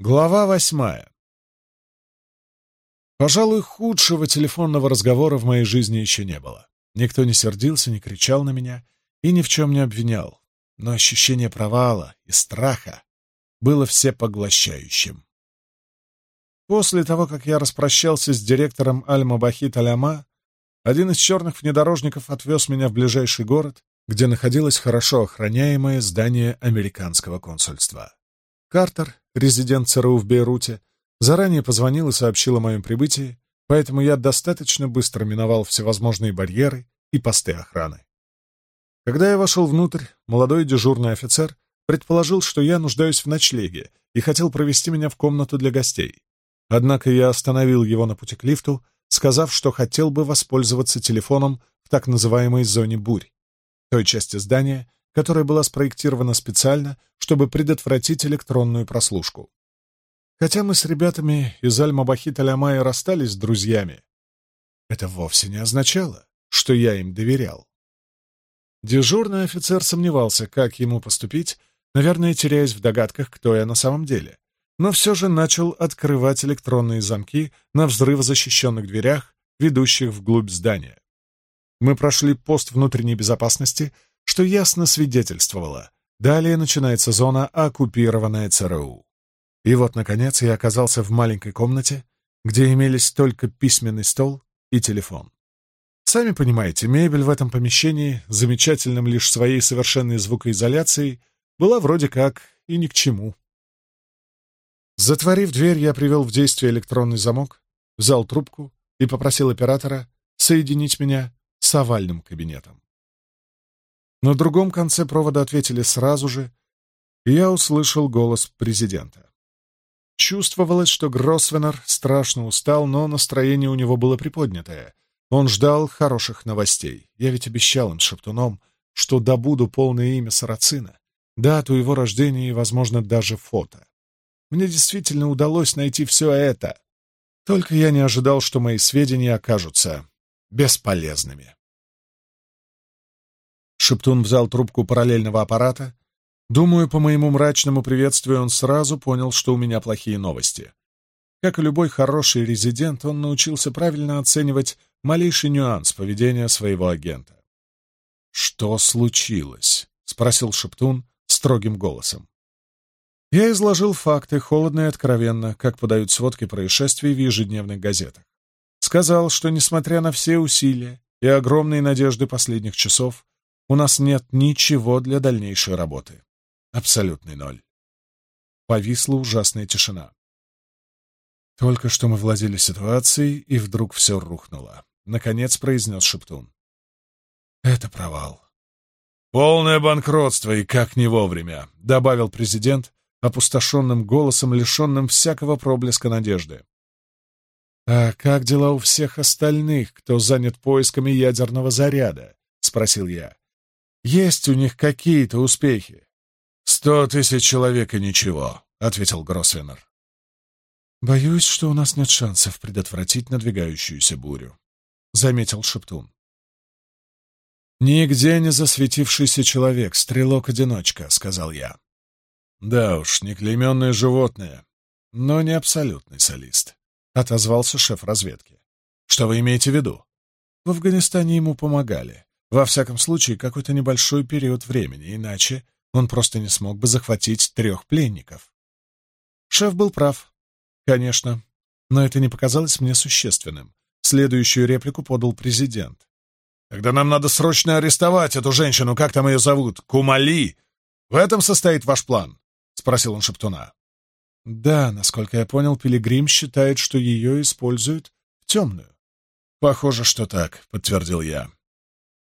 Глава восьмая. Пожалуй, худшего телефонного разговора в моей жизни еще не было. Никто не сердился, не кричал на меня и ни в чем не обвинял. Но ощущение провала и страха было всепоглощающим. После того, как я распрощался с директором Аль-Мабахи Таляма, один из черных внедорожников отвез меня в ближайший город, где находилось хорошо охраняемое здание американского консульства. Картер, резидент ЦРУ в Бейруте, заранее позвонил и сообщил о моем прибытии, поэтому я достаточно быстро миновал всевозможные барьеры и посты охраны. Когда я вошел внутрь, молодой дежурный офицер предположил, что я нуждаюсь в ночлеге и хотел провести меня в комнату для гостей. Однако я остановил его на пути к лифту, сказав, что хотел бы воспользоваться телефоном в так называемой зоне бурь, той части здания, которая была спроектирована специально, чтобы предотвратить электронную прослушку. Хотя мы с ребятами из Аль-Мабахит Алямая расстались с друзьями, это вовсе не означало, что я им доверял. Дежурный офицер сомневался, как ему поступить, наверное, теряясь в догадках, кто я на самом деле, но все же начал открывать электронные замки на взрывозащищенных дверях, ведущих вглубь здания. Мы прошли пост внутренней безопасности — что ясно свидетельствовало, далее начинается зона, оккупированная ЦРУ. И вот, наконец, я оказался в маленькой комнате, где имелись только письменный стол и телефон. Сами понимаете, мебель в этом помещении, замечательным лишь своей совершенной звукоизоляцией, была вроде как и ни к чему. Затворив дверь, я привел в действие электронный замок, взял трубку и попросил оператора соединить меня с овальным кабинетом. На другом конце провода ответили сразу же, и я услышал голос президента. Чувствовалось, что Гроссвеннер страшно устал, но настроение у него было приподнятое. Он ждал хороших новостей. Я ведь обещал им шептуном, что добуду полное имя Сарацина, дату его рождения и, возможно, даже фото. Мне действительно удалось найти все это. Только я не ожидал, что мои сведения окажутся бесполезными. Шептун взял трубку параллельного аппарата. Думаю, по моему мрачному приветствию он сразу понял, что у меня плохие новости. Как и любой хороший резидент, он научился правильно оценивать малейший нюанс поведения своего агента. «Что случилось?» — спросил Шептун строгим голосом. Я изложил факты, холодно и откровенно, как подают сводки происшествий в ежедневных газетах. Сказал, что, несмотря на все усилия и огромные надежды последних часов, у нас нет ничего для дальнейшей работы. Абсолютный ноль. Повисла ужасная тишина. Только что мы владели ситуацией, и вдруг все рухнуло. Наконец произнес Шептун. Это провал. Полное банкротство, и как не вовремя, добавил президент, опустошенным голосом, лишенным всякого проблеска надежды. «А как дела у всех остальных, кто занят поисками ядерного заряда?» — спросил я. Есть у них какие-то успехи. Сто тысяч человек и ничего, ответил Гросвеннер. Боюсь, что у нас нет шансов предотвратить надвигающуюся бурю, заметил Шептун. «Нигде не засветившийся человек, стрелок-одиночка», — сказал я. «Да уж, не клейменное животное, но не абсолютный солист», — отозвался шеф разведки. «Что вы имеете в виду?» «В Афганистане ему помогали. Во всяком случае, какой-то небольшой период времени, иначе он просто не смог бы захватить трех пленников. Шеф был прав. Конечно. Но это не показалось мне существенным. Следующую реплику подал президент. «Тогда нам надо срочно арестовать эту женщину, как там ее зовут? Кумали! В этом состоит ваш план?» — спросил он Шептуна. «Да, насколько я понял, Пилигрим считает, что ее используют в темную». «Похоже, что так», — подтвердил я.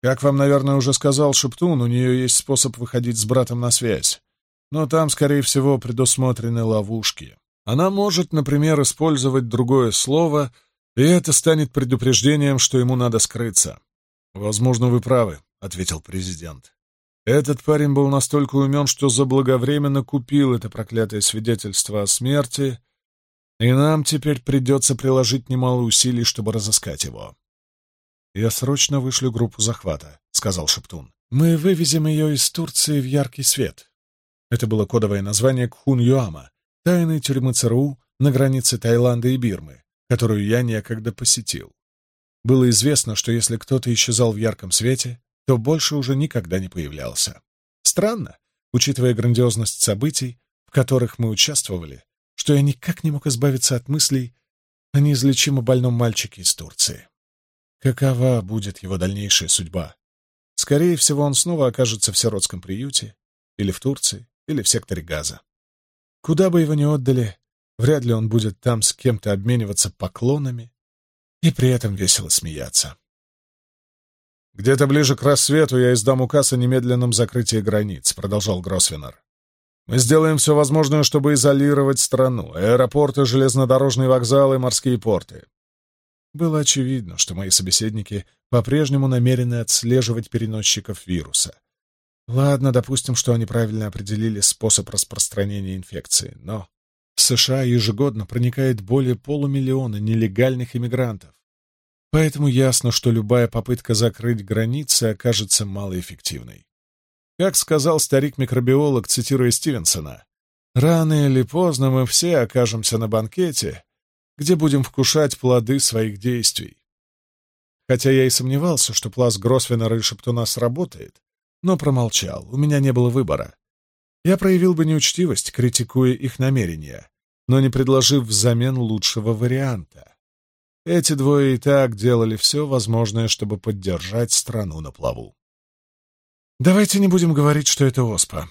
Как вам, наверное, уже сказал Шептун, у нее есть способ выходить с братом на связь. Но там, скорее всего, предусмотрены ловушки. Она может, например, использовать другое слово, и это станет предупреждением, что ему надо скрыться. «Возможно, вы правы», — ответил президент. Этот парень был настолько умен, что заблаговременно купил это проклятое свидетельство о смерти, и нам теперь придется приложить немало усилий, чтобы разыскать его. «Я срочно вышлю группу захвата», — сказал Шептун. «Мы вывезем ее из Турции в яркий свет». Это было кодовое название Кхун-Юама, тайной тюрьмы ЦРУ на границе Таиланда и Бирмы, которую я некогда посетил. Было известно, что если кто-то исчезал в ярком свете, то больше уже никогда не появлялся. Странно, учитывая грандиозность событий, в которых мы участвовали, что я никак не мог избавиться от мыслей о неизлечимо больном мальчике из Турции. Какова будет его дальнейшая судьба? Скорее всего, он снова окажется в сиротском приюте, или в Турции, или в секторе газа. Куда бы его ни отдали, вряд ли он будет там с кем-то обмениваться поклонами и при этом весело смеяться. «Где-то ближе к рассвету я издам указ о немедленном закрытии границ», — продолжал Гросвеннер. «Мы сделаем все возможное, чтобы изолировать страну, аэропорты, железнодорожные вокзалы, морские порты. Было очевидно, что мои собеседники по-прежнему намерены отслеживать переносчиков вируса. Ладно, допустим, что они правильно определили способ распространения инфекции, но в США ежегодно проникает более полумиллиона нелегальных иммигрантов. Поэтому ясно, что любая попытка закрыть границы окажется малоэффективной. Как сказал старик-микробиолог, цитируя Стивенсона, «Рано или поздно мы все окажемся на банкете, где будем вкушать плоды своих действий. Хотя я и сомневался, что пласт Гросвенера и Шептуна сработает, но промолчал, у меня не было выбора. Я проявил бы неучтивость, критикуя их намерения, но не предложив взамен лучшего варианта. Эти двое и так делали все возможное, чтобы поддержать страну на плаву. «Давайте не будем говорить, что это оспа,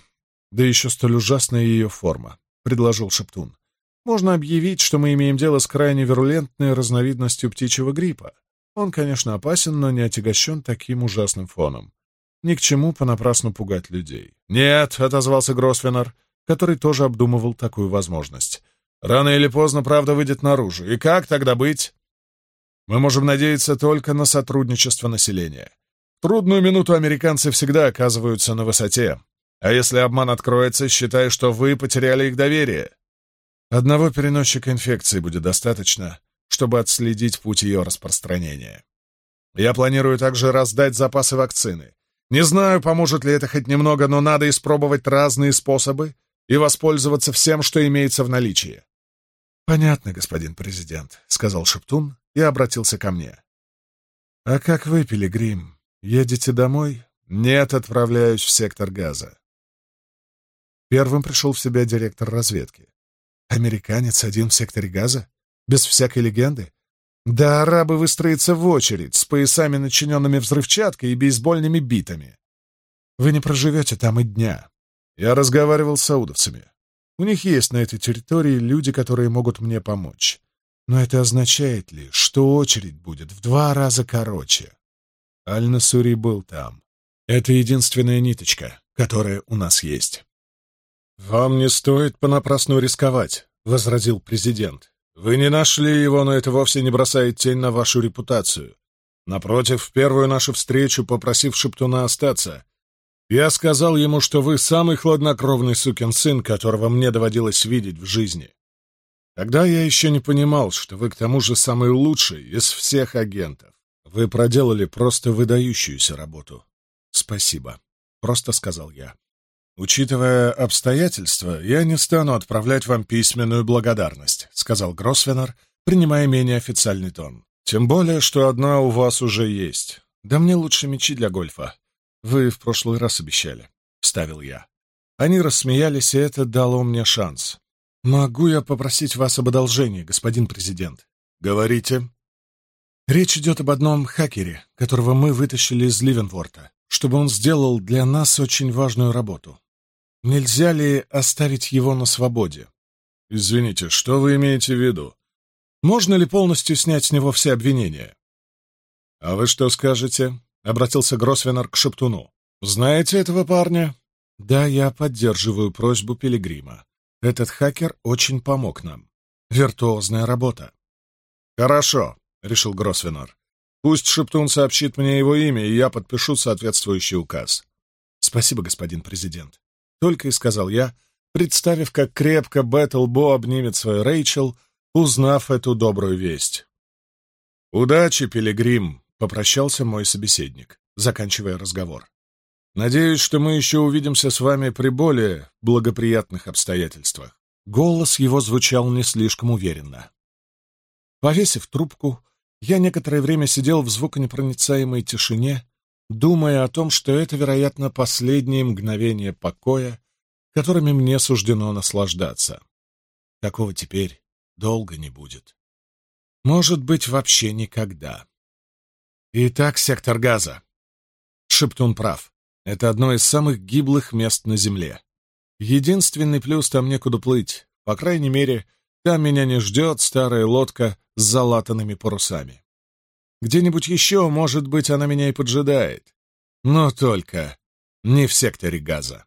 да еще столь ужасная ее форма», — предложил Шептун. Можно объявить, что мы имеем дело с крайне вирулентной разновидностью птичьего гриппа. Он, конечно, опасен, но не отягощен таким ужасным фоном. Ни к чему понапрасну пугать людей. «Нет», — отозвался Гросвенор, который тоже обдумывал такую возможность. «Рано или поздно правда выйдет наружу. И как тогда быть?» «Мы можем надеяться только на сотрудничество населения. Трудную минуту американцы всегда оказываются на высоте. А если обман откроется, считай, что вы потеряли их доверие». Одного переносчика инфекции будет достаточно, чтобы отследить путь ее распространения. Я планирую также раздать запасы вакцины. Не знаю, поможет ли это хоть немного, но надо испробовать разные способы и воспользоваться всем, что имеется в наличии. «Понятно, господин президент», — сказал Шептун и обратился ко мне. «А как вы, Пилигрим, едете домой?» «Нет, отправляюсь в сектор газа». Первым пришел в себя директор разведки. Американец один в секторе газа? Без всякой легенды? Да арабы выстроятся в очередь, с поясами, начиненными взрывчаткой и бейсбольными битами. Вы не проживете там и дня. Я разговаривал с саудовцами. У них есть на этой территории люди, которые могут мне помочь. Но это означает ли, что очередь будет в два раза короче? Аль-Насури был там. Это единственная ниточка, которая у нас есть. «Вам не стоит понапрасну рисковать», — возразил президент. «Вы не нашли его, но это вовсе не бросает тень на вашу репутацию. Напротив, в первую нашу встречу, попросив Шептуна остаться, я сказал ему, что вы самый хладнокровный сукин сын, которого мне доводилось видеть в жизни. Тогда я еще не понимал, что вы к тому же самый лучший из всех агентов. Вы проделали просто выдающуюся работу. Спасибо, — просто сказал я. «Учитывая обстоятельства, я не стану отправлять вам письменную благодарность», — сказал Гросвеннер, принимая менее официальный тон. «Тем более, что одна у вас уже есть. Да мне лучше мечи для гольфа. Вы в прошлый раз обещали», — вставил я. Они рассмеялись, и это дало мне шанс. «Могу я попросить вас об одолжении, господин президент?» «Говорите». «Речь идет об одном хакере, которого мы вытащили из Ливенворта, чтобы он сделал для нас очень важную работу. Нельзя ли оставить его на свободе? Извините, что вы имеете в виду? Можно ли полностью снять с него все обвинения? А вы что скажете? Обратился Гросвенор к Шептуну. Знаете этого парня? Да, я поддерживаю просьбу Пилигрима. Этот хакер очень помог нам. Виртуозная работа. Хорошо, решил Гросвенор. Пусть Шептун сообщит мне его имя, и я подпишу соответствующий указ. Спасибо, господин президент только и сказал я, представив, как крепко Бэттлбо обнимет свою Рэйчел, узнав эту добрую весть. «Удачи, Пилигрим!» — попрощался мой собеседник, заканчивая разговор. «Надеюсь, что мы еще увидимся с вами при более благоприятных обстоятельствах». Голос его звучал не слишком уверенно. Повесив трубку, я некоторое время сидел в звуконепроницаемой тишине, думая о том, что это, вероятно, последние мгновения покоя, которыми мне суждено наслаждаться. Такого теперь долго не будет. Может быть, вообще никогда. Итак, сектор газа. Шептун прав. Это одно из самых гиблых мест на Земле. Единственный плюс — там некуда плыть. По крайней мере, там меня не ждет старая лодка с залатанными парусами. Где-нибудь еще, может быть, она меня и поджидает. Но только не в секторе газа.